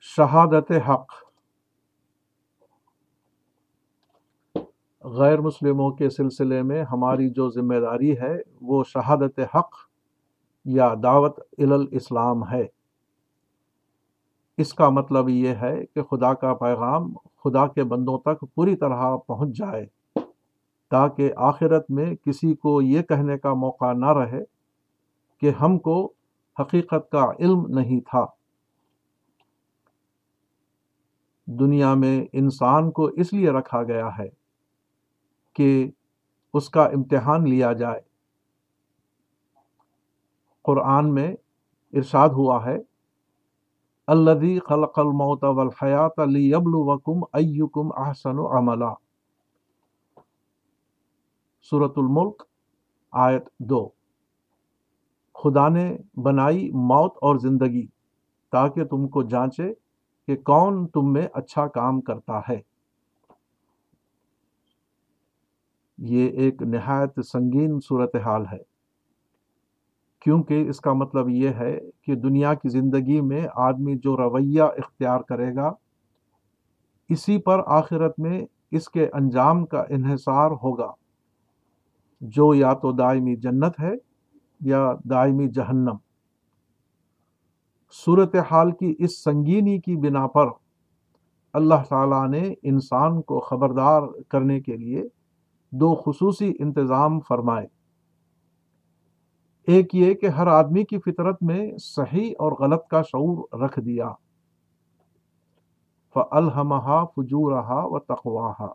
شہادت حق۔ غیر مسلموں کے سلسلے میں ہماری جو ذمہ داری ہے، وہ شہادت حق یا دعوت الاسلام ہے۔ اس کا مطلب یہ ہے کہ خدا کا پیغام خدا کے بندوں تک پوری طرح پہنچ جائے، تاکہ آخرت میں کسی کو یہ کہنے کا موقع نہ رہے کہ ہم کو حقیقت کا علم نہیں تھا۔ دنیا میں انسان کو اس لیے رکھا گیا ہے کہ اس کا امتحان لیا جائے۔ قرآن میں ارشاد ہوا ہے الذي خلق الموت والحیات لیبلوکم ایکم احسن عملا۔ سورة الملک، آیت دو۔ خدا نے بنائی موت اور زندگی تاکہ تم کو جانچے کہ کون تم میں اچھا کام کرتا ہے۔ یہ ایک نہایت سنگین صورتحال ہے۔ کیونکہ اس کا مطلب یہ ہے کہ دنیا کی زندگی میں آدمی جو رویہ اختیار کرے گا، اسی پر آخرت میں اس کے انجام کا انحصار ہوگا۔ جو یا تو دائمی جنت ہے یا دائمی جہنم۔ صورت حال کی اس سنگینی کی بنا پر اللہ تعالیٰ نے انسان کو خبردار کرنے کے لیے دو خصوصی انتظام فرمائے۔ ایک یہ کہ ہر آدمی کی فطرت میں صحیح اور غلط کا شعور رکھ دیا۔ فَأَلْهَمَهَا فُجُورَهَا وَتَقْوَاهَا۔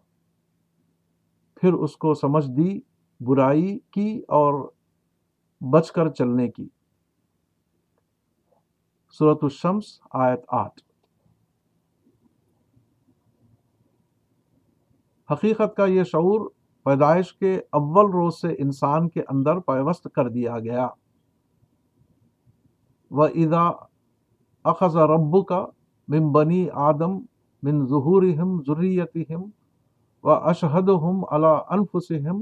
پھر اس کو سمجھ دی، برائی کی اور بچ کر چلنے کی۔ صورت الشمس، آیت آٹھ۔ حقیقت کا یہ شعور پیدائش کے اول روز سے انسان کے اندر پیوست کر دیا گیا۔ و ادا اخذ رب کا من بنی آدم من ظہور ضروریتی و اشہد ہم اللہ انفسم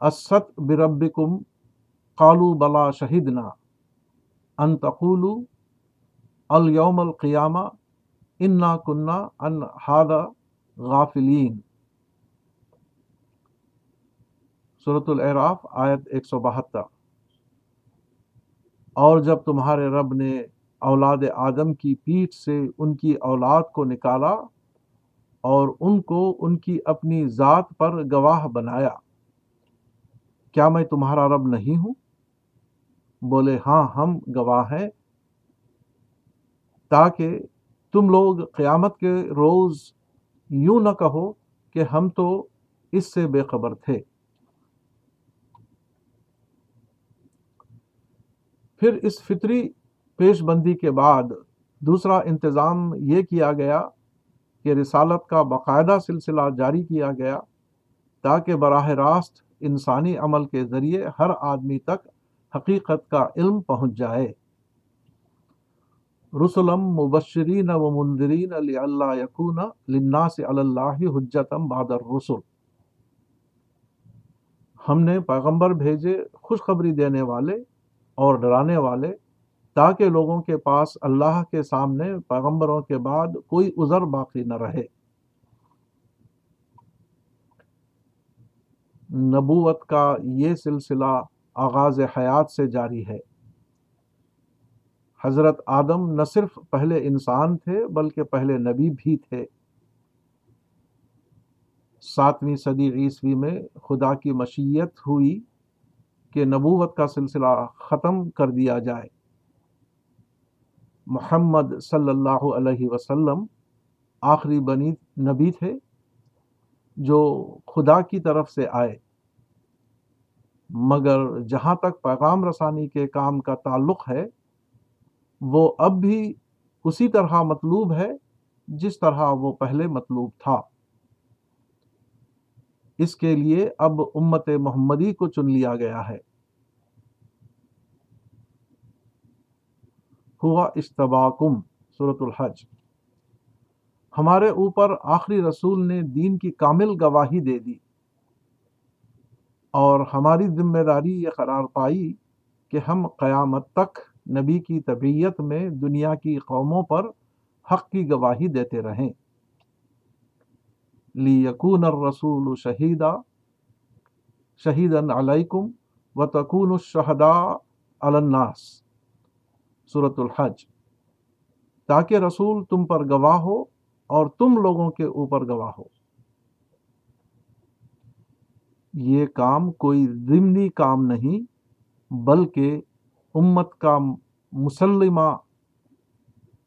اسد بربکم قالو بلا شہیدنا ان تقولو الیوم القیامہ انا کنہ ان غافلین صورت العراف آیت ایک سو بہتر. اور جب تمہارے رب نے اولاد آدم کی پیٹھ سے ان کی اولاد کو نکالا اور ان کو ان کی اپنی ذات پر گواہ بنایا، کیا میں تمہارا رب نہیں ہوں؟ بولے ہاں ہم گواہ ہیں تاکہ تم لوگ قیامت کے روز یوں نہ کہو کہ ہم تو اس سے بے خبر تھے۔ پھر اس فطری پیش بندی کے بعد دوسرا انتظام یہ کیا گیا کہ رسالت کا باقاعدہ سلسلہ جاری کیا گیا تاکہ براہ راست انسانی عمل کے ذریعے ہر آدمی تک حقیقت کا علم پہنچ جائے۔ رسولم مبشرین و مندرین علی اللہ یقون لنا اللہ حجتم بادر رسول ہم نے پیغمبر بھیجے خوشخبری دینے والے اور ڈرانے والے تاکہ لوگوں کے پاس اللہ کے سامنے پیغمبروں کے بعد کوئی عذر باقی نہ رہے۔ نبوت کا یہ سلسلہ آغاز حیات سے جاری ہے۔ حضرت آدم نہ صرف پہلے انسان تھے بلکہ پہلے نبی بھی تھے۔ ساتویں صدی عیسوی میں خدا کی مشیت ہوئی کہ نبوت کا سلسلہ ختم کر دیا جائے۔ محمد صلی اللہ علیہ وسلم آخری بنی نبی تھے جو خدا کی طرف سے آئے۔ مگر جہاں تک پیغام رسانی کے کام کا تعلق ہے، وہ اب بھی اسی طرح مطلوب ہے جس طرح وہ پہلے مطلوب تھا۔ اس کے لیے اب امت محمدی کو چن لیا گیا ہے۔ ہوا اشتباکم صورت الحج۔ ہمارے اوپر آخری رسول نے دین کی کامل گواہی دے دی۔ اور ہماری ذمہ داری یہ قرار پائی کہ ہم قیامت تک نبی کی طبیعت میں دنیا کی قوموں پر حق کی گواہی دیتے رہیں۔ لی یقون الرسول شہیدہ شہید علیکم و تکون الشہدا الناس۔ صورت الحج۔ تاکہ رسول تم پر گواہ ہو اور تم لوگوں کے اوپر گواہ ہو۔ یہ کام کوئی ضمنی کام نہیں، بلکہ امت کا مسلمہ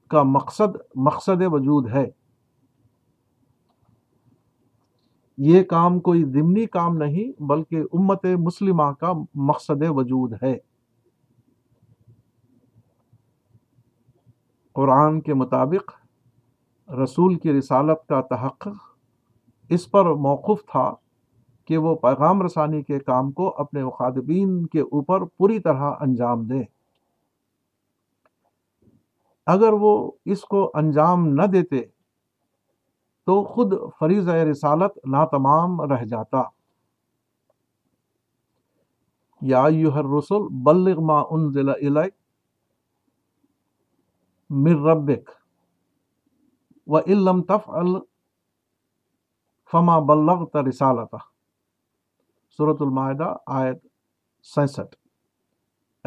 کا مقصد مقصد وجود ہے۔ یہ کام کوئی ضمنی کام نہیں، بلکہ امت مسلمہ کا مقصد وجود ہے۔ قرآن کے مطابق رسول کی رسالت کا تحقق اس پر موقف تھا۔ کہ وہ پیغام رسانی کے کام کو اپنے مخاطبین کے اوپر پوری طرح انجام دیں اگر وہ اس کو انجام نہ دیتے تو خود فریض رسالت ناتمام رہ جاتا۔ یا رسول بلغ ما انزل الیک من ربک و علم تفعل فما بلغت رسالتہ صورت المائدہ، آیت سینسٹھ۔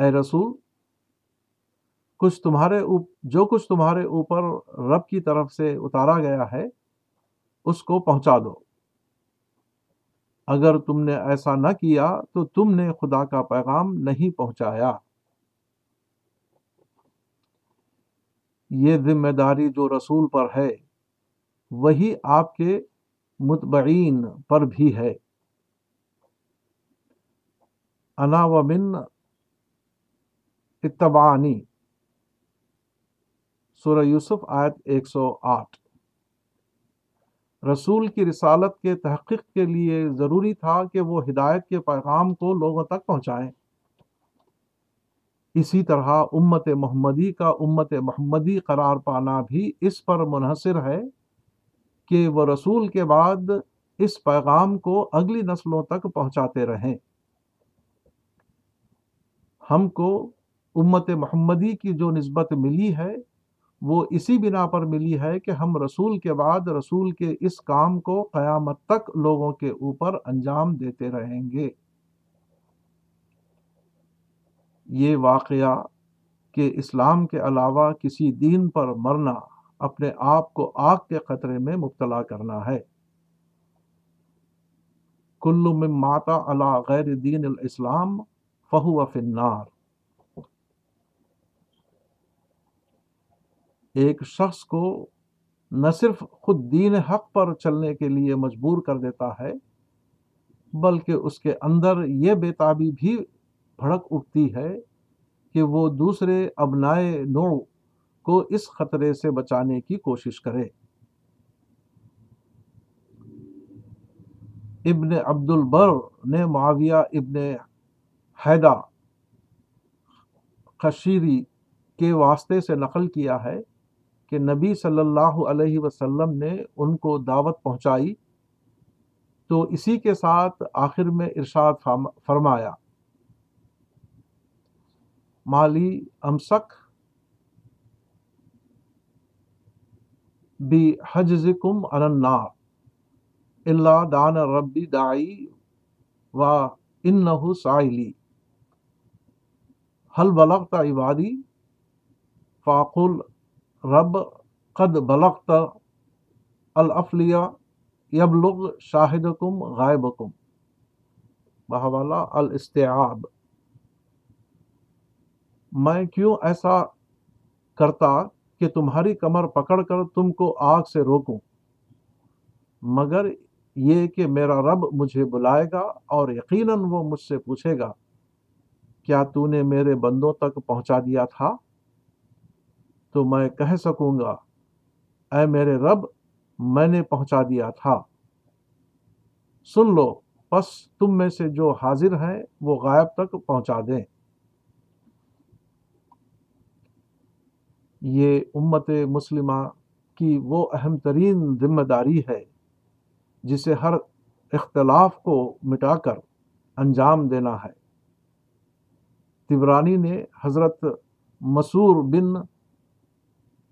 اے رسول، کچھ تمہارے جو کچھ تمہارے اوپر رب کی طرف سے اتارا گیا ہے، اس کو پہنچا دو۔ اگر تم نے ایسا نہ کیا، تو تم نے خدا کا پیغام نہیں پہنچایا۔ یہ ذمہ داری جو رسول پر ہے، وہی آپ کے متبعین پر بھی ہے۔ انا و من اتبانی سورہ یوسف آیت ایک سو آٹھ۔ رسول کی رسالت کے تحقیق کے لیے ضروری تھا کہ وہ ہدایت کے پیغام کو لوگوں تک پہنچائیں۔ اسی طرح امت محمدی کا امت محمدی قرار پانا بھی اس پر منحصر ہے کہ وہ رسول کے بعد اس پیغام کو اگلی نسلوں تک پہنچاتے رہیں۔ ہم کو امت محمدی کی جو نسبت ملی ہے، وہ اسی بنا پر ملی ہے کہ ہم رسول کے بعد رسول کے اس کام کو قیامت تک لوگوں کے اوپر انجام دیتے رہیں گے۔ یہ واقعہ کہ اسلام کے علاوہ کسی دین پر مرنا اپنے آپ کو آگ کے خطرے میں مبتلا کرنا ہے۔ کل من ماتا اللہ غیر دین الاسلام فہو فنار ایک شخص کو نہ صرف خود دین حق پر چلنے کے لیے مجبور کر دیتا ہے، بلکہ اس کے اندر یہ بےتابی بھی بھڑک اٹھتی ہے کہ وہ دوسرے ابنائے نو کو اس خطرے سے بچانے کی کوشش کرے۔ ابن عبد البر نے معاویہ ابن حیدہ خشیری کے واسطے سے نقل کیا ہے کہ نبی صلی اللہ علیہ وسلم نے ان کو دعوت پہنچائی تو اسی کے ساتھ آخر میں ارشاد فرمایا، مالی امسک بھی حجز کم انار اللہ دان ربی دائی و ان سائلی حل بلغت عبادی فاقل رب، قد بلغت الافلیہ یبلغ شاہد کم غائب کم الاستعاب. میں کیوں ایسا کرتا کہ تمہاری کمر پکڑ کر تم کو آگ سے روکوں؟ مگر یہ کہ میرا رب مجھے بلائے گا اور یقیناً وہ مجھ سے پوچھے گا۔ کیا تو نے میرے بندوں تک پہنچا دیا تھا؟ تو میں کہہ سکوں گا، اے میرے رب، میں نے پہنچا دیا تھا۔ سن لو بس تم میں سے جو حاضر ہیں، وہ غائب تک پہنچا دیں۔ یہ امت مسلمہ کی وہ اہم ترین ذمہ داری ہے، جسے ہر اختلاف کو مٹا کر انجام دینا ہے۔ تبرانی نے حضرت مسور بن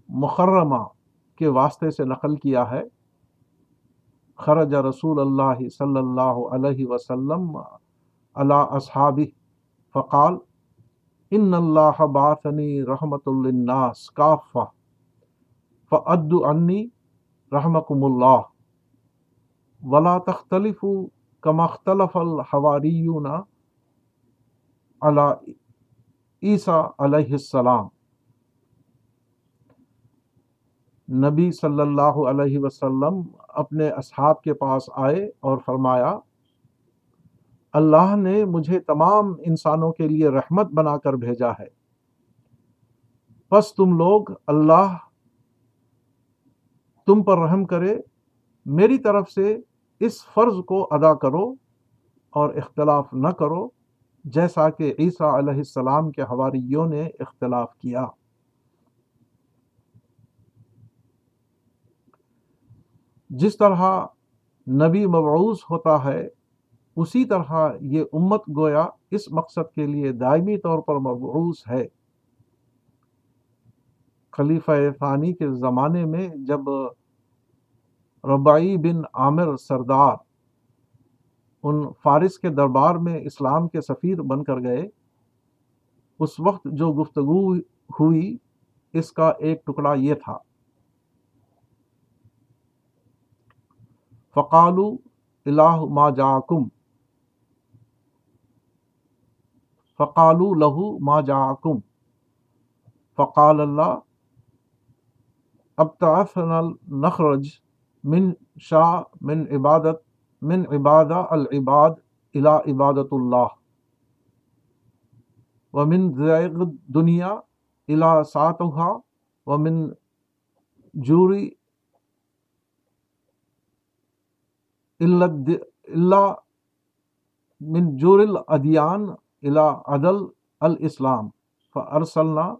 مخرمہ کے واسطے سے نقل کیا ہے۔ خرج رسول اللہ صلی اللہ علیہ وسلم علی اصحابہ فقال، ان اللہ باثنی رحمت للناس کافہ فعد عنی رحمکم اللہ ولا تختلف کما اختلف الحواریون علی عیسیٰ علیہ السلام۔ نبی صلی اللہ علیہ وسلم اپنے اصحاب کے پاس آئے اور فرمایا، اللہ نے مجھے تمام انسانوں کے لیے رحمت بنا کر بھیجا ہے۔ بس تم لوگ اللہ تم پر رحم کرے، میری طرف سے اس فرض کو ادا کرو اور اختلاف نہ کرو۔ جیسا کہ عیسیٰ علیہ السلام کے حواریوں نے اختلاف کیا۔ جس طرح نبی مبعوث ہوتا ہے، اسی طرح یہ امت گویا اس مقصد کے لیے دائمی طور پر مبعوث ہے۔ خلیفہ ثانی کے زمانے میں جب ربائی بن عامر سردار ان فارس کے دربار میں اسلام کے سفیر بن کر گئے۔ اس وقت جو گفتگو ہوئی، اس کا ایک ٹکڑا یہ تھا۔ فقالو الہ ما جاکم فقالو لہو ما جاکم فقال اللہ اب تعفنا نخرج من شاہ من عبادت۔ من عبادہ العباد الى عبادت اللہ. ومن ذیغ دنیا الى ساتوہا. ومن جوری اللہ من جور الادیان الا عدل الاسلام. فارسلنا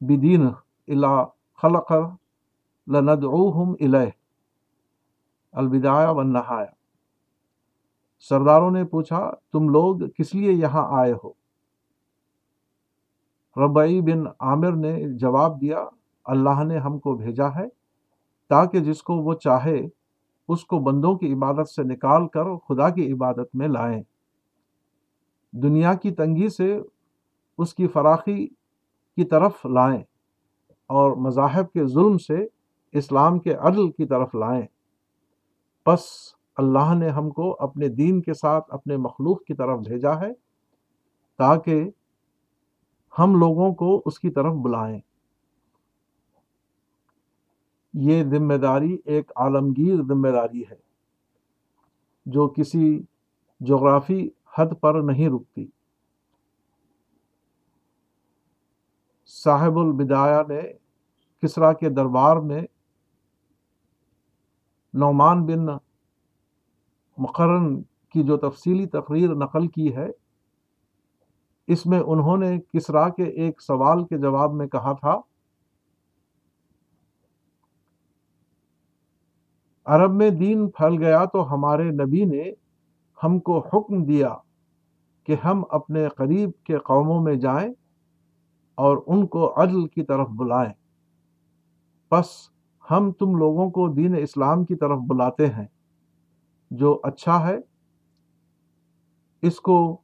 بدین الا خلق لندعوہم الیہ. البدایہ والنہایہ سرداروں نے پوچھا، تم لوگ کس لیے یہاں آئے ہو؟ ربعی بن عامر نے جواب دیا، اللہ نے ہم کو بھیجا ہے تاکہ جس کو وہ چاہے، اس کو بندوں کی عبادت سے نکال کر خدا کی عبادت میں لائیں۔ دنیا کی تنگی سے اس کی فراخی کی طرف لائیں اور مذاہب کے ظلم سے اسلام کے عدل کی طرف لائیں۔ پس اللہ نے ہم کو اپنے دین کے ساتھ اپنے مخلوق کی طرف بھیجا ہے تاکہ ہم لوگوں کو اس کی طرف بلائیں۔ یہ ذمہ داری ایک عالمگیر ذمہ داری ہے جو کسی جغرافی حد پر نہیں رکتی۔ صاحب البدایہ نے کسرا کے دربار میں نعمان بن مقرن کی جو تفصیلی تقریر نقل کی ہے، اس میں انہوں نے کسرا کے ایک سوال کے جواب میں کہا تھا، عرب میں دین پھیل گیا تو ہمارے نبی نے ہم کو حکم دیا کہ ہم اپنے قریب کے قوموں میں جائیں اور ان کو عدل کی طرف بلائیں۔ پس ہم تم لوگوں کو دین اسلام کی طرف بلاتے ہیں۔ جو اچھا ہے، اس کو،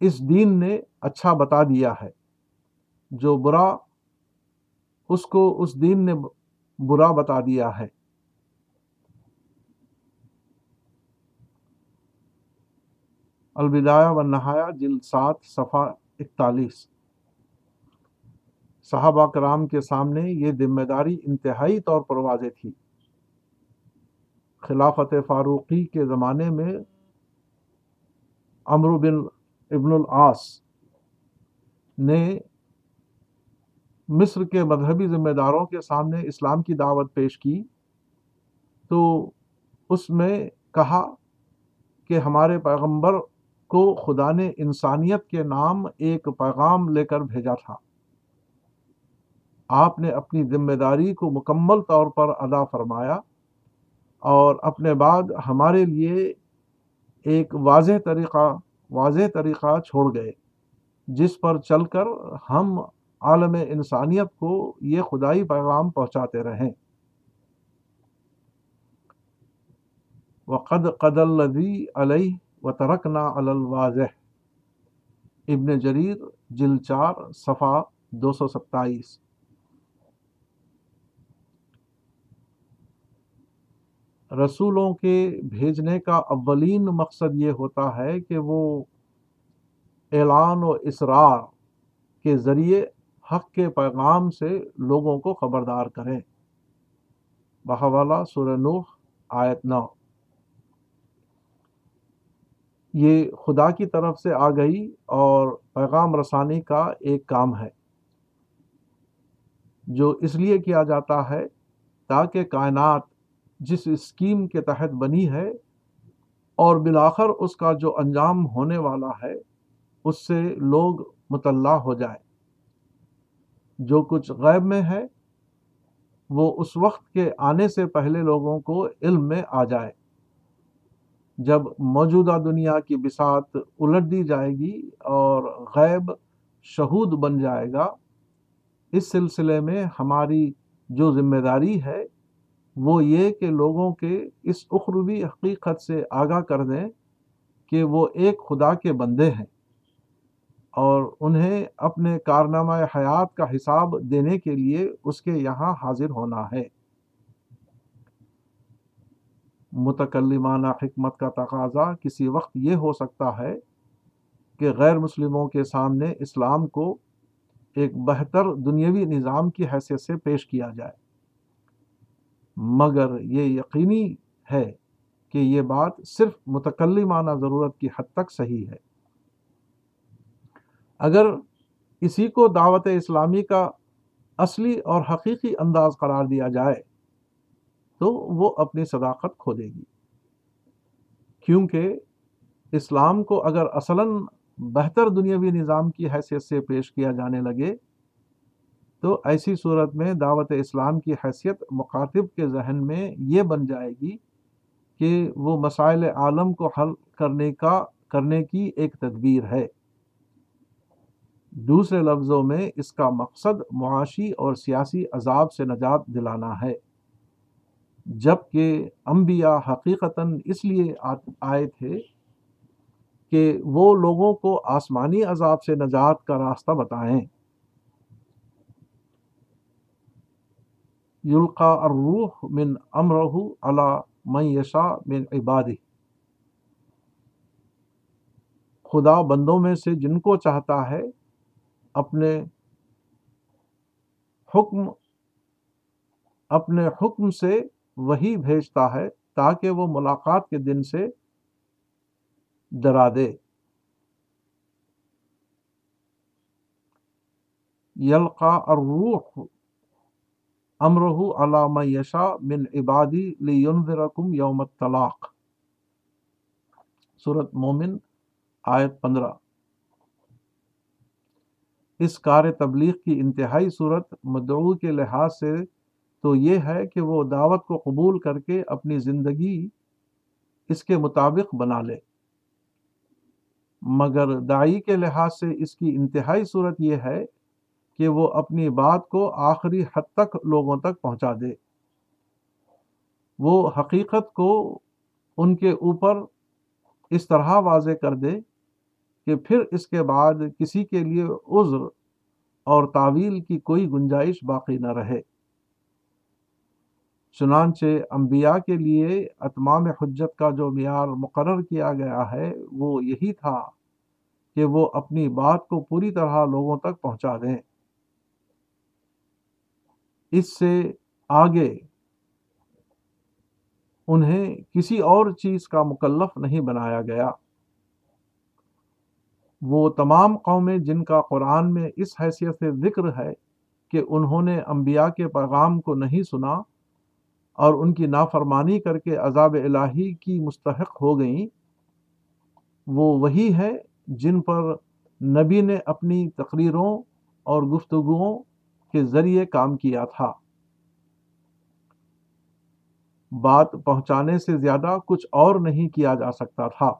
اس دین نے اچھا بتا دیا ہے۔ جو برا، اس کو اس دین نے برا بتا دیا ہے۔ الوداع و نہایا جل سات، صفحہ اکتالیس۔ صحابہ کرام کے سامنے یہ ذمہ داری انتہائی طور پر واضح تھی۔ خلافت فاروقی کے زمانے میں امر بن ابن العاص نے مصر کے مذہبی ذمہ داروں کے سامنے اسلام کی دعوت پیش کی۔ تو اس میں کہا کہ ہمارے پیغمبر کو خدا نے انسانیت کے نام ایک پیغام لے کر بھیجا تھا۔ آپ نے اپنی ذمہ داری کو مکمل طور پر ادا فرمایا اور اپنے بعد ہمارے لیے ایک واضح طریقہ واضح طریقہ چھوڑ گئے، جس پر چل کر ہم عالم انسانیت کو یہ خدائی پیغام پہنچاتے رہیں۔ وقد قد الذی علیہ و ترکنا الواضح۔ ابن جریر جل چار صفا دو سو ستائیس۔ رسولوں کے بھیجنے کا اولین مقصد یہ ہوتا ہے کہ وہ اعلان و اسرار کے ذریعے حق کے پیغام سے لوگوں کو خبردار کریں۔ بہوالا سورہ نوح آیت نو۔ یہ خدا کی طرف سے آ گئی اور پیغام رسانی کا ایک کام ہے، جو اس لیے کیا جاتا ہے تاکہ کائنات جس اسکیم کے تحت بنی ہے اور بلاخر اس کا جو انجام ہونے والا ہے، اس سے لوگ مطلع ہو جائے جو کچھ غیب میں ہے، وہ اس وقت کے آنے سے پہلے لوگوں کو علم میں آ جائے۔ جب موجودہ دنیا کی بسات الٹ دی جائے گی اور غیب شہود بن جائے گا، اس سلسلے میں ہماری جو ذمہ داری ہے وہ یہ کہ لوگوں کے اس اخروی حقیقت سے آگاہ کر دیں کہ وہ ایک خدا کے بندے ہیں اور انہیں اپنے کارنامہ حیات کا حساب دینے کے لیے اس کے یہاں حاضر ہونا ہے۔ متکلمانہ حکمت کا تقاضا کسی وقت یہ ہو سکتا ہے کہ غیر مسلموں کے سامنے اسلام کو ایک بہتر دنیاوی نظام کی حیثیت سے پیش کیا جائے۔ مگر یہ یقینی ہے کہ یہ بات صرف متکلمانہ ضرورت کی حد تک صحیح ہے۔ اگر اسی کو دعوت اسلامی کا اصلی اور حقیقی انداز قرار دیا جائے، تو وہ اپنی صداقت کھو دے گی۔ کیونکہ اسلام کو اگر اصلاً بہتر دنیاوی نظام کی حیثیت سے پیش کیا جانے لگے تو ایسی صورت میں دعوت اسلام کی حیثیت مخاطب کے ذہن میں یہ بن جائے گی کہ وہ مسائل عالم کو حل کرنے کا، کرنے کی ایک تدبیر ہے۔ دوسرے لفظوں میں اس کا مقصد معاشی اور سیاسی عذاب سے نجات دلانا ہے۔ جبکہ انبیاء حقیقتاً اس لیے آئے تھے کہ وہ لوگوں کو آسمانی عذاب سے نجات کا راستہ بتائیں۔ یلقا الروح من امرہ علی من یشا من عبادی خدا بندوں میں سے جن کو چاہتا ہے، اپنے حکم اپنے حکم سے وہی بھیجتا ہے تاکہ وہ ملاقات کے دن سے ڈرا دے۔ یلقا الروح امرح علامہ یشا من عبادی لینذرکم یوم الطلاق۔ صورت مومن، آیت پندرہ۔ اس کار تبلیغ کی انتہائی صورت مدعو کے لحاظ سے تو یہ ہے کہ وہ دعوت کو قبول کر کے اپنی زندگی اس کے مطابق بنا لے۔ مگر دائی کے لحاظ سے اس کی انتہائی صورت یہ ہے کہ وہ اپنی بات کو آخری حد تک لوگوں تک پہنچا دے۔ وہ حقیقت کو ان کے اوپر اس طرح واضح کر دے کہ پھر اس کے بعد کسی کے لیے عذر اور تعویل کی کوئی گنجائش باقی نہ رہے۔ چنانچہ انبیاء کے لیے اتمام حجت کا جو معیار مقرر کیا گیا ہے، وہ یہی تھا کہ وہ اپنی بات کو پوری طرح لوگوں تک پہنچا دیں۔ اس سے آگے انہیں کسی اور چیز کا مکلف نہیں بنایا گیا۔ وہ تمام قومیں جن کا قرآن میں اس حیثیت سے ذکر ہے کہ انہوں نے انبیاء کے پیغام کو نہیں سنا اور ان کی نافرمانی کر کے عذاب الہی کی مستحق ہو گئیں، وہ وہی ہے جن پر نبی نے اپنی تقریروں اور گفتگوؤں کے ذریعے کام کیا تھا۔ بات پہنچانے سے زیادہ کچھ اور نہیں کیا جا سکتا تھا۔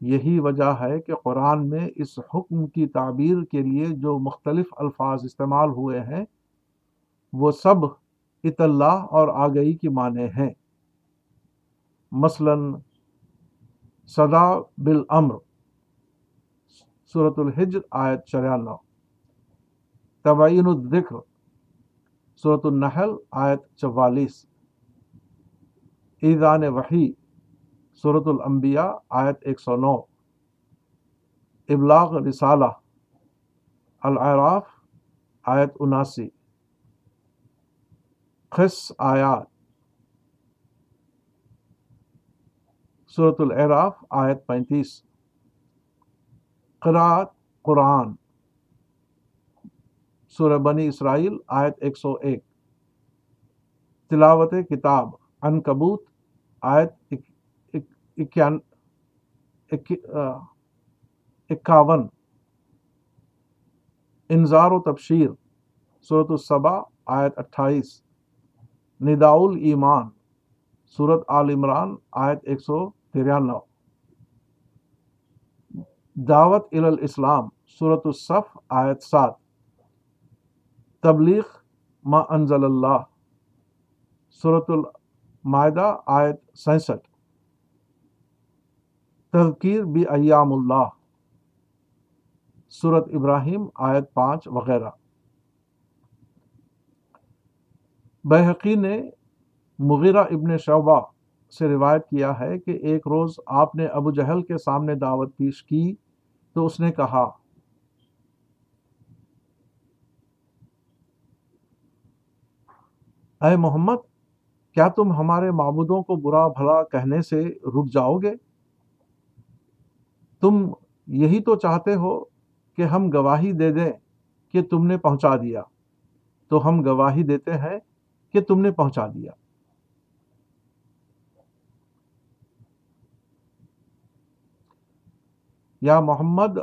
یہی وجہ ہے کہ قرآن میں اس حکم کی تعبیر کے لیے جو مختلف الفاظ استعمال ہوئے ہیں، وہ سب اطلاع اور آگئی کی معنی ہیں۔ مثلا، صدا بالامر صورت الحجر، آیت چرانو تبعین الذکر صورت النحل، آیت چوالیس۔ ایزان وحی صورت الانبیاء، آیت ایک سو نو۔ ابلاغ رسالہ العراف آیت اناسی۔ خص آیات۔ صورت العراف آیت پینتیس۔ قرآت قرآن۔ سورہ بنی اسرائیل، آیت ایک سو ایک۔ تلاوت کتاب ان کبوت آیت اکاون۔ انظار و تبشیر صورت الصبا آیت اٹھائیس۔ نداؤل ایمان صورت آل عمران، آیت ایک سو ترانو دعوت الاسلام صورت الصف، آیت سات۔ تبلیغ ما انزل اللہ صورت المائدہ، آیت سینسٹھ۔ تذکیر بھی ایام اللہ صورت ابراہیم، آیت پانچ وغیرہ۔ بحقی نے مغیرہ ابن شعبہ سے روایت کیا ہے کہ ایک روز آپ نے ابو جہل کے سامنے دعوت پیش کی تو اس نے کہا اے محمد، کیا تم ہمارے معبودوں کو برا بھلا کہنے سے رک جاؤ گے؟ تم یہی تو چاہتے ہو کہ ہم گواہی دے دیں کہ تم نے پہنچا دیا، تو ہم گواہی دیتے ہیں کہ تم نے پہنچا دیا۔ یا محمد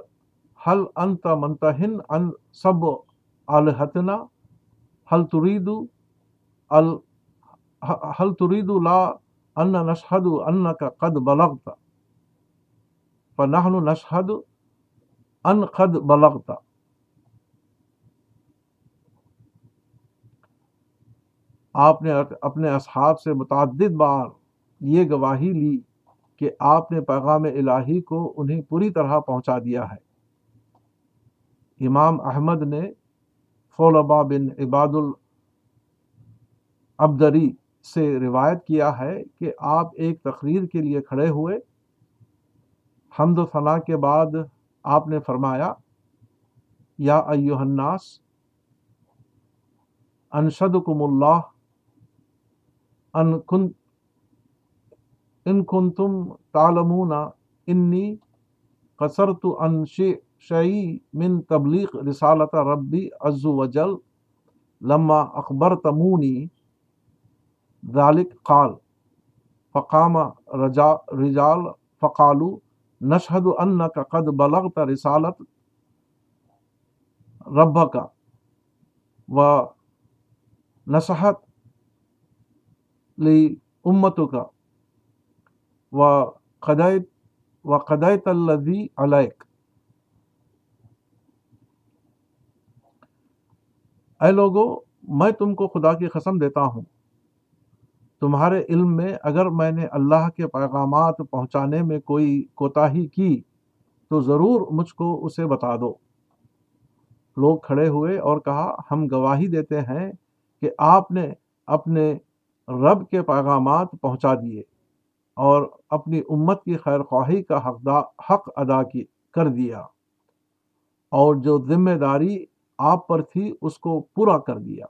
حل انت منتہن ان سب الحتنا حل ترید حل ترید لا ان نشہد ان کا قد بلغتا فنحن نشہد ان قد بلغتا آپ نے اپنے اصحاب سے متعدد بار یہ گواہی لی کہ آپ نے پیغام الہی کو انہیں پوری طرح پہنچا دیا ہے۔ امام احمد نے فولبا بن عباد العبدری سے روایت کیا ہے کہ آپ ایک تقریر کے لیے کھڑے ہوئے، حمد و ثناء کے بعد آپ نے فرمایا، یا ایوہ الناس، انشدکم اللہ، ان کن ان کن تم تالمون انی قصرت ان شعی من تبلیغ رسالت ربی عز و جل لما اخبر تمونی ذالک قال، فقام رجا، رجال فقالو، نشہد ان کا قد بلغت رسالت رب کا و نصحت لی امتوں کا و قدیت و قدیت الذی علیک. اے لوگو، میں تم کو خدا کی قسم دیتا ہوں تمہارے علم میں اگر میں نے اللہ کے پیغامات پہنچانے میں کوئی کوتاہی کی تو ضرور مجھ کو اسے بتا دو۔ لوگ کھڑے ہوئے اور کہا، ہم گواہی دیتے ہیں کہ آپ نے اپنے رب کے پیغامات پہنچا دیے اور اپنی امت کی خیر خواہی کا حق ادا کی، کر دیا۔ اور جو ذمہ داری آپ پر تھی، اس کو پورا کر دیا۔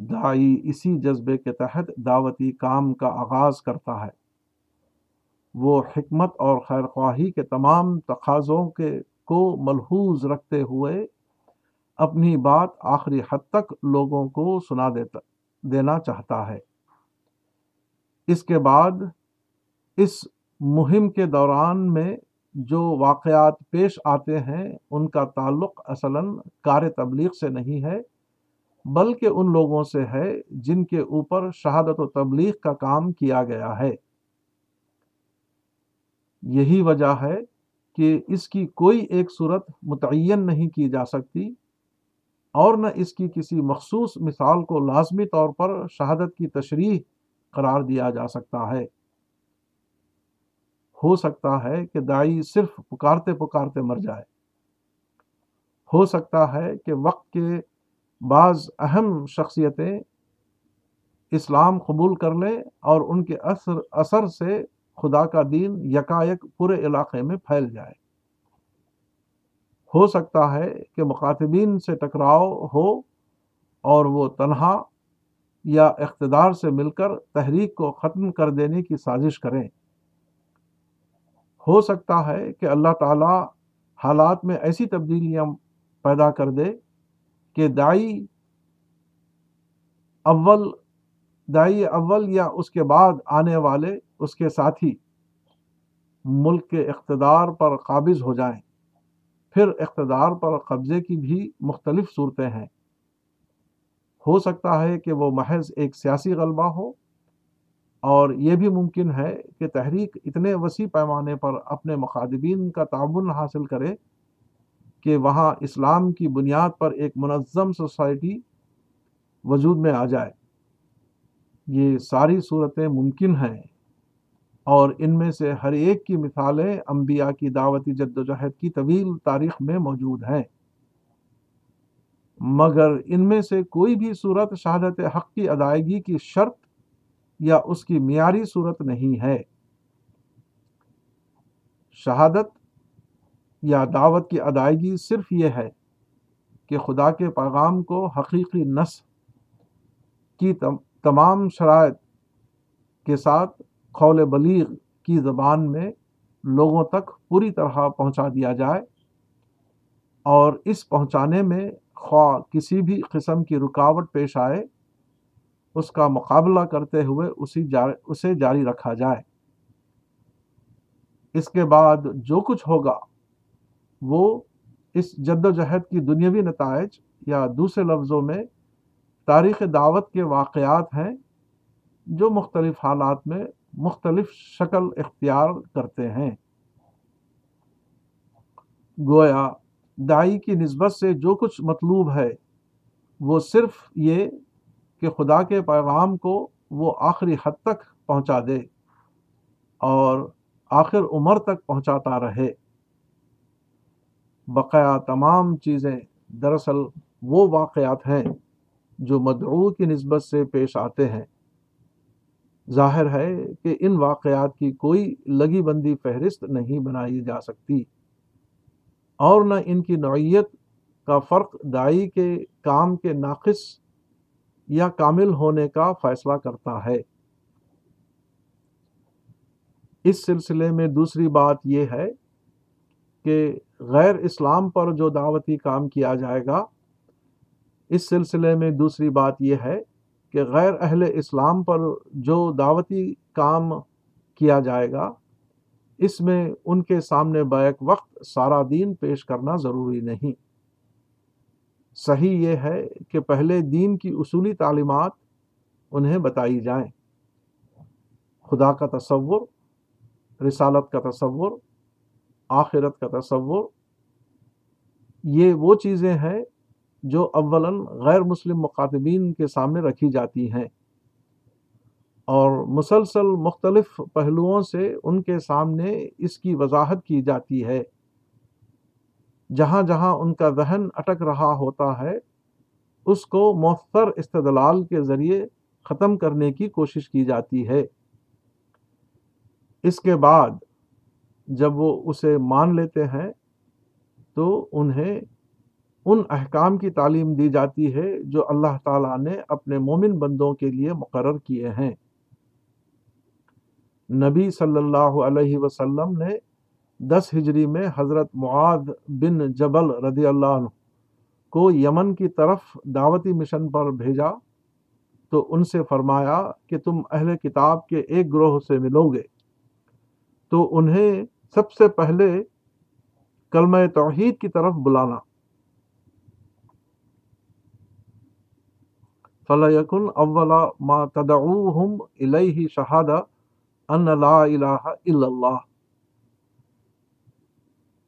دائی اسی جذبے کے تحت دعوتی کام کا آغاز کرتا ہے۔ وہ حکمت اور خیر خواہی کے تمام تقاضوں کے کو ملحوظ رکھتے ہوئے اپنی بات آخری حد تک لوگوں کو سنا دیتا، دینا چاہتا ہے۔ اس کے بعد اس مہم کے دوران میں جو واقعات پیش آتے ہیں، ان کا تعلق اصلاً کار تبلیغ سے نہیں ہے۔ بلکہ ان لوگوں سے ہے جن کے اوپر شہادت و تبلیغ کا کام کیا گیا ہے۔ یہی وجہ ہے کہ اس کی کوئی ایک صورت متعین نہیں کی جا سکتی اور نہ اس کی کسی مخصوص مثال کو لازمی طور پر شہادت کی تشریح قرار دیا جا سکتا ہے۔ ہو سکتا ہے کہ دائی صرف پکارتے پکارتے مر جائے۔ ہو سکتا ہے کہ وقت کے بعض اہم شخصیتیں اسلام قبول کر لیں اور ان کے اثر اثر سے خدا کا دین یکایک پورے علاقے میں پھیل جائے۔ ہو سکتا ہے کہ مخاطبین سے ٹکراؤ ہو اور وہ تنہا یا اقتدار سے مل کر تحریک کو ختم کر دینے کی سازش کریں۔ ہو سکتا ہے کہ اللہ تعالی حالات میں ایسی تبدیلیاں پیدا کر دے کہ دائی اول دائی اول یا اس کے بعد آنے والے اس کے ساتھی ملک کے اقتدار پر قابض ہو جائیں۔ پھر اقتدار پر قبضے کی بھی مختلف صورتیں ہیں۔ ہو سکتا ہے کہ وہ محض ایک سیاسی غلبہ ہو اور یہ بھی ممکن ہے کہ تحریک اتنے وسیع پیمانے پر اپنے مخادبین کا تعاون حاصل کرے کہ وہاں اسلام کی بنیاد پر ایک منظم سوسائٹی وجود میں آ جائے۔ یہ ساری صورتیں ممکن ہیں اور ان میں سے ہر ایک کی مثالیں انبیاء کی دعوتی جد و جہد کی طویل تاریخ میں موجود ہیں۔ مگر ان میں سے کوئی بھی صورت شہادت حق کی ادائیگی کی شرط یا اس کی معیاری صورت نہیں ہے۔ شہادت یا دعوت کی ادائیگی صرف یہ ہے کہ خدا کے پیغام کو حقیقی نس کی تمام شرائط کے ساتھ قول بلیغ کی زبان میں لوگوں تک پوری طرح پہنچا دیا جائے اور اس پہنچانے میں خواہ کسی بھی قسم کی رکاوٹ پیش آئے، اس کا مقابلہ کرتے ہوئے اسی جاری، اسے جاری رکھا جائے۔ اس کے بعد جو کچھ ہوگا وہ اس جد و جہد کی دنیاوی نتائج یا دوسرے لفظوں میں تاریخ دعوت کے واقعات ہیں جو مختلف حالات میں مختلف شکل اختیار کرتے ہیں۔ گویا دائی کی نسبت سے جو کچھ مطلوب ہے، وہ صرف یہ کہ خدا کے پیغام کو وہ آخری حد تک پہنچا دے اور آخر عمر تک پہنچاتا رہے۔ بقایا تمام چیزیں دراصل وہ واقعات ہیں جو مدعو کی نسبت سے پیش آتے ہیں۔ ظاہر ہے کہ ان واقعات کی کوئی لگی بندی فہرست نہیں بنائی جا سکتی اور نہ ان کی نوعیت کا فرق دائی کے کام کے ناقص یا کامل ہونے کا فیصلہ کرتا ہے۔ اس سلسلے میں دوسری بات یہ ہے کہ غیر اسلام پر جو دعوتی کام کیا جائے گا، اس سلسلے میں دوسری بات یہ ہے کہ غیر اہل اسلام پر جو دعوتی کام کیا جائے گا، اس میں ان کے سامنے بیک وقت سارا دین پیش کرنا ضروری نہیں۔ صحیح یہ ہے کہ پہلے دین کی اصولی تعلیمات انہیں بتائی جائیں۔ خدا کا تصور، رسالت کا تصور آخرت کا تصور، یہ وہ چیزیں ہیں جو اولاً غیر مسلم مخاطبین کے سامنے رکھی جاتی ہیں۔ اور مسلسل مختلف پہلوؤں سے ان کے سامنے اس کی وضاحت کی جاتی ہے۔ جہاں جہاں ان کا ذہن اٹک رہا ہوتا ہے، اس کو مؤثر استدلال کے ذریعے ختم کرنے کی کوشش کی جاتی ہے۔ اس کے بعد جب وہ اسے مان لیتے ہیں تو انہیں ان احکام کی تعلیم دی جاتی ہے جو اللہ تعالیٰ نے اپنے مومن بندوں کے لیے مقرر کیے ہیں۔ نبی صلی اللہ علیہ وسلم نے دس ہجری میں حضرت معاد بن جبل رضی اللہ عنہ کو یمن کی طرف دعوتی مشن پر بھیجا تو ان سے فرمایا کہ تم اہل کتاب کے ایک گروہ سے ملو گے۔ تو انہیں سب سے پہلے کلمہ توحید کی طرف بلانا۔ فلیکن اولا ما تدعوہم الیہ شہادہ ان لا الہ الا اللہ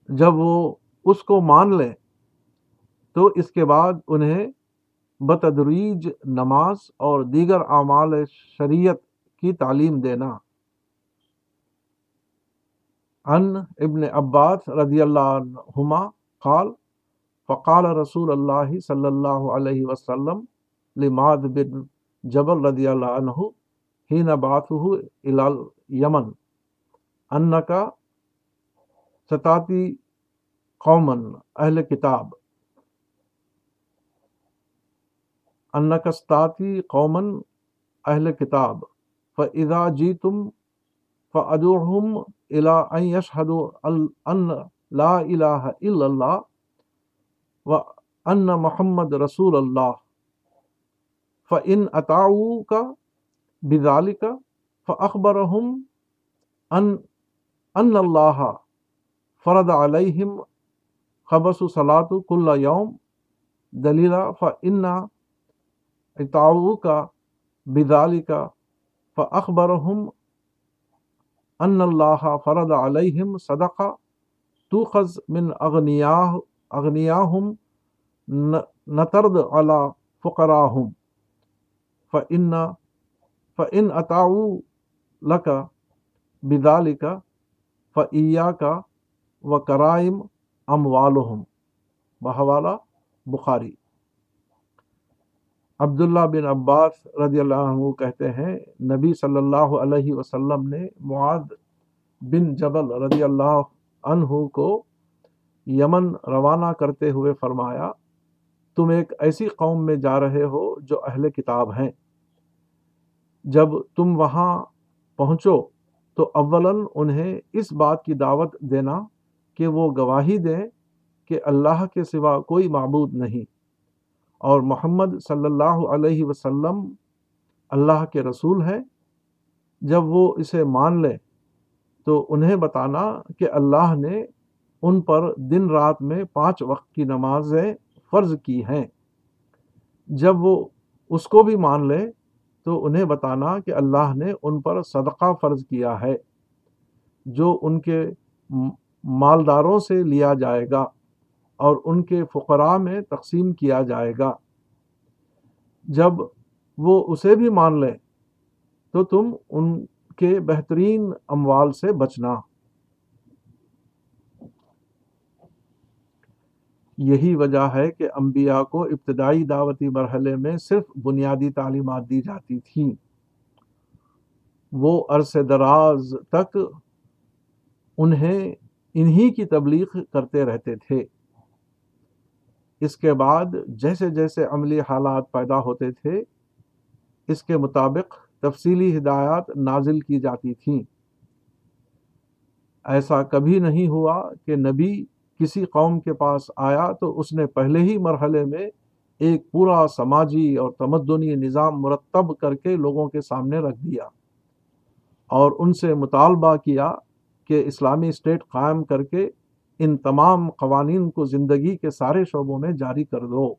جب وہ اس کو مان لیں تو اس کے بعد انہیں بتدریج نماز اور دیگر اعمال شریعت کی تعلیم دینا۔ ان ابن عباس رضی اللہ عنہما قال، فقال رسول اللہ صلی اللہ علیہ وسلم لماد بن جبل رضی اللہ عنہ ہین باتہ یمن ان کا ستاتی قومن اہل کتاب۔ انکستاتی قومن اہل کتاب فضا جی تم فعدم الا ان لا الہ الا اللہ و ان محمد رسول اللہ فن اطاؤ کا بزال کا فخبرہم ان ان اللہ فرد علیہم خبص صلاۃ کل یوم دلیلہ فن اطاؤ کا بدال کا فخبرہم ان اللہ فرد علیہم صدقہ تو خز من اغنیا اغنیاہم نترد علی فقراہم فإن فإن اطاؤ لکا بدالک فإیاک و کرائم اموالہم بحوالہ بخاری. عبداللہ بن عباس رضی اللہ عنہ کہتے ہیں، نبی صلی اللہ علیہ وسلم نے معاد بن جبل رضی اللہ عنہ کو یمن روانہ کرتے ہوئے فرمایا، تم ایک ایسی قوم میں جا رہے ہو جو اہل کتاب ہیں۔ جب تم وہاں پہنچو تو اولاً انہیں اس بات کی دعوت دینا کہ وہ گواہی دیں کہ اللہ کے سوا کوئی معبود نہیں۔ اور محمد صلی اللہ علیہ وسلم اللہ کے رسول ہیں۔ جب وہ اسے مان لیں تو انہیں بتانا کہ اللہ نے ان پر دن رات میں پانچ وقت کی نمازیں فرض کی ہیں۔ جب وہ اس کو بھی مان لیں تو انہیں بتانا کہ اللہ نے ان پر صدقہ فرض کیا ہے، جو ان کے مالداروں سے لیا جائے گا۔ اور ان کے فقراء میں تقسیم کیا جائے گا۔ جب وہ اسے بھی مان لیں، تو تم ان کے بہترین اموال سے بچنا۔ یہی وجہ ہے کہ انبیاء کو ابتدائی دعوتی مرحلے میں صرف بنیادی تعلیمات دی جاتی تھیں۔ وہ عرص دراز تک انہیں، انہی کی تبلیغ کرتے رہتے تھے۔ اس کے بعد جیسے جیسے عملی حالات پیدا ہوتے تھے، اس کے مطابق تفصیلی ہدایات نازل کی جاتی تھیں۔ ایسا کبھی نہیں ہوا کہ نبی کسی قوم کے پاس آیا تو اس نے پہلے ہی مرحلے میں ایک پورا سماجی اور تمدنی نظام مرتب کر کے لوگوں کے سامنے رکھ دیا اور ان سے مطالبہ کیا کہ اسلامی اسٹیٹ قائم کر کے ان تمام قوانین کو زندگی کے سارے شعبوں میں جاری کر دو۔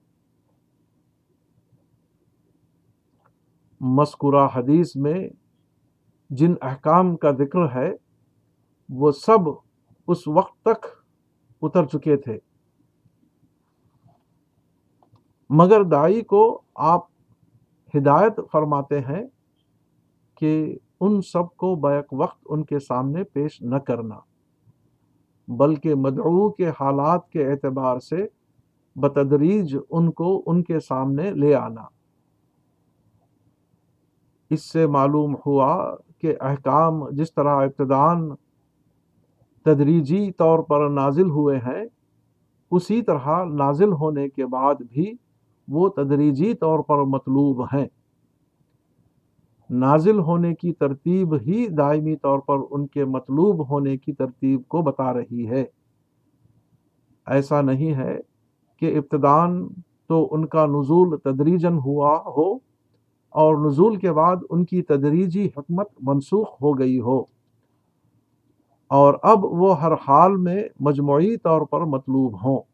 مذکورہ حدیث میں جن احکام کا ذکر ہے، وہ سب اس وقت تک اتر چکے تھے۔ مگر دائی کو آپ ہدایت فرماتے ہیں کہ ان سب کو بیک وقت ان کے سامنے پیش نہ کرنا۔ بلکہ مدعو کے حالات کے اعتبار سے بتدریج ان کو ان کے سامنے لے آنا۔ اس سے معلوم ہوا کہ احکام جس طرح ابتدان تدریجی طور پر نازل ہوئے ہیں، اسی طرح نازل ہونے کے بعد بھی وہ تدریجی طور پر مطلوب ہیں۔ نازل ہونے کی ترتیب ہی دائمی طور پر ان کے مطلوب ہونے کی ترتیب کو بتا رہی ہے۔ ایسا نہیں ہے کہ ابتدان تو ان کا نزول تدریجن ہوا ہو اور نزول کے بعد ان کی تدریجی حکمت منسوخ ہو گئی ہو۔ اور اب وہ ہر حال میں مجموعی طور پر مطلوب ہوں۔